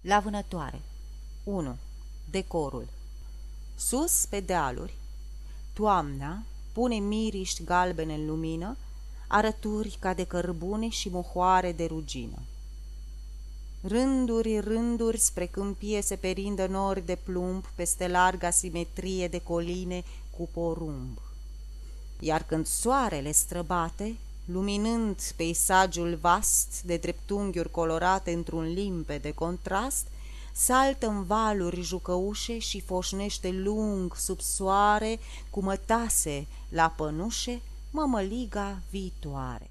La vânătoare 1. Decorul Sus, pe dealuri, toamna pune miriști galbene în lumină, arături ca de cărbune și mohoare de rugină. Rânduri, rânduri spre câmpie se perindă nori de plumb peste larga simetrie de coline cu porumb. Iar când soarele străbate, luminând peisajul vast de dreptunghiuri colorate într-un limpe de contrast, saltă în valuri jucăușe și foșnește lung sub soare cu mătase la pănușe mămăliga viitoare.